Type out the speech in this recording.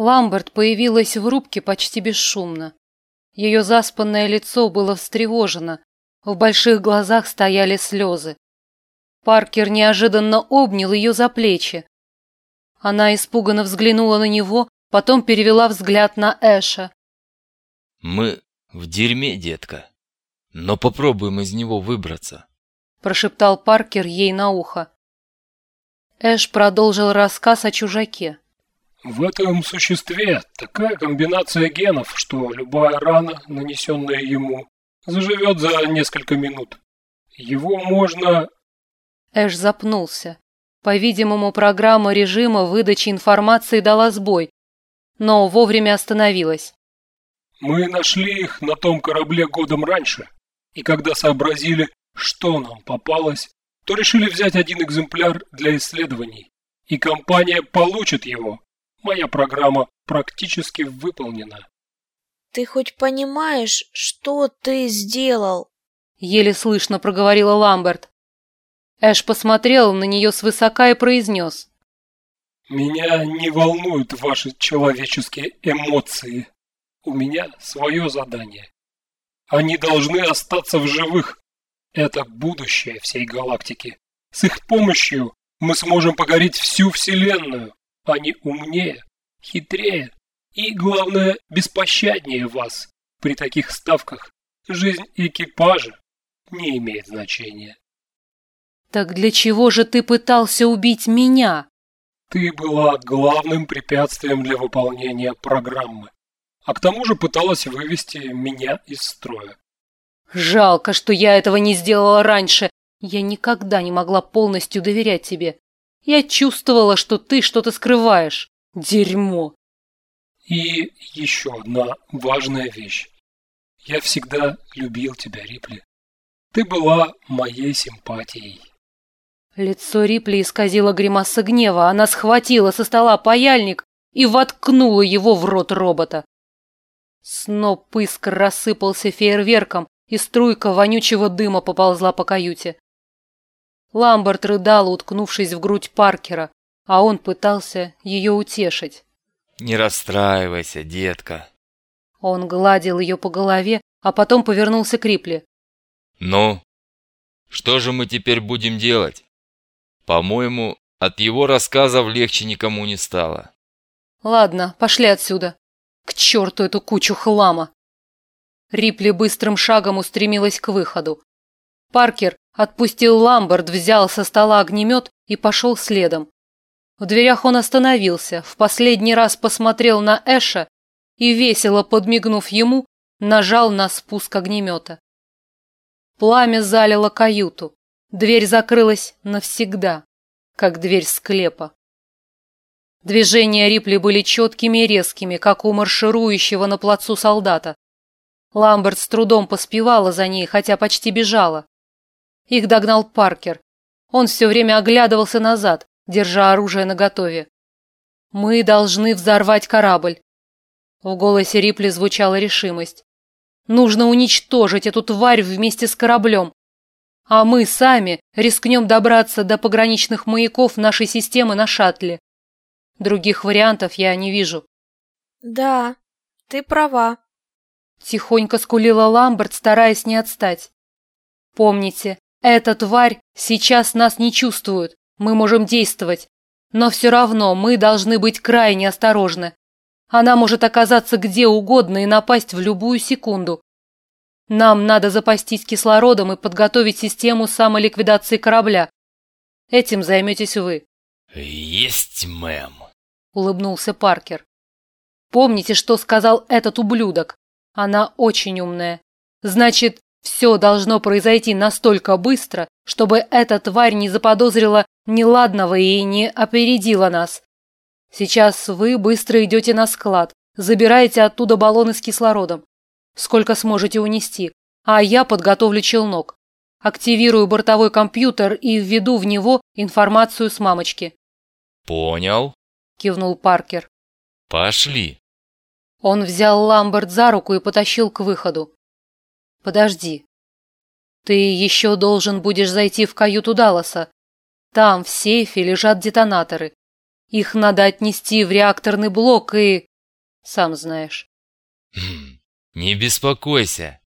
Ламберт появилась в рубке почти бесшумно. Ее заспанное лицо было встревожено, в больших глазах стояли слезы. Паркер неожиданно обнял ее за плечи. Она испуганно взглянула на него, потом перевела взгляд на Эша. «Мы в дерьме, детка, но попробуем из него выбраться», прошептал Паркер ей на ухо. Эш продолжил рассказ о чужаке. В этом существе такая комбинация генов, что любая рана, нанесенная ему, заживет за несколько минут. Его можно... Эш запнулся. По-видимому, программа режима выдачи информации дала сбой, но вовремя остановилась. Мы нашли их на том корабле годом раньше, и когда сообразили, что нам попалось, то решили взять один экземпляр для исследований, и компания получит его, Моя программа практически выполнена. Ты хоть понимаешь, что ты сделал? Еле слышно проговорила Ламберт. Эш посмотрел на нее свысока и произнес. Меня не волнуют ваши человеческие эмоции. У меня свое задание. Они должны остаться в живых. Это будущее всей галактики. С их помощью мы сможем покорить всю Вселенную. Они умнее, хитрее и, главное, беспощаднее вас. При таких ставках жизнь экипажа не имеет значения. Так для чего же ты пытался убить меня? Ты была главным препятствием для выполнения программы. А к тому же пыталась вывести меня из строя. Жалко, что я этого не сделала раньше. Я никогда не могла полностью доверять тебе. Я чувствовала, что ты что-то скрываешь. Дерьмо. И еще одна важная вещь. Я всегда любил тебя, Рипли. Ты была моей симпатией. Лицо Рипли исказило гримаса гнева. Она схватила со стола паяльник и воткнула его в рот робота. Сноп искр рассыпался фейерверком, и струйка вонючего дыма поползла по каюте. Ламберт рыдал, уткнувшись в грудь Паркера, а он пытался ее утешить. «Не расстраивайся, детка». Он гладил ее по голове, а потом повернулся к Рипли. «Ну, что же мы теперь будем делать? По-моему, от его рассказов легче никому не стало». «Ладно, пошли отсюда. К черту эту кучу хлама!» Рипли быстрым шагом устремилась к выходу. Паркер отпустил Ламберт, взял со стола огнемет и пошел следом. В дверях он остановился, в последний раз посмотрел на Эша и, весело подмигнув ему, нажал на спуск огнемета. Пламя залило каюту. Дверь закрылась навсегда, как дверь склепа. Движения Рипли были четкими и резкими, как у марширующего на плацу солдата. Ламберт с трудом поспевала за ней, хотя почти бежала. Их догнал Паркер. Он все время оглядывался назад, держа оружие наготове. «Мы должны взорвать корабль». В голосе Рипли звучала решимость. «Нужно уничтожить эту тварь вместе с кораблем. А мы сами рискнем добраться до пограничных маяков нашей системы на шаттле. Других вариантов я не вижу». «Да, ты права», — тихонько скулила Ламберт, стараясь не отстать. «Помните, эта тварь сейчас нас не чувствует, мы можем действовать. Но все равно мы должны быть крайне осторожны. Она может оказаться где угодно и напасть в любую секунду. Нам надо запастись кислородом и подготовить систему самоликвидации корабля. Этим займетесь вы. Есть, мэм, улыбнулся Паркер. Помните, что сказал этот ублюдок? Она очень умная. Значит, все должно произойти настолько быстро, чтобы эта тварь не заподозрила неладного и не опередила нас. Сейчас вы быстро идете на склад, забираете оттуда баллоны с кислородом. Сколько сможете унести, а я подготовлю челнок. Активирую бортовой компьютер и введу в него информацию с мамочки. Понял, кивнул Паркер. Пошли. Он взял Ламберт за руку и потащил к выходу. Подожди. Ты еще должен будешь зайти в каюту Далласа. Там в сейфе лежат детонаторы. Их надо отнести в реакторный блок и... Сам знаешь. Хм, не беспокойся.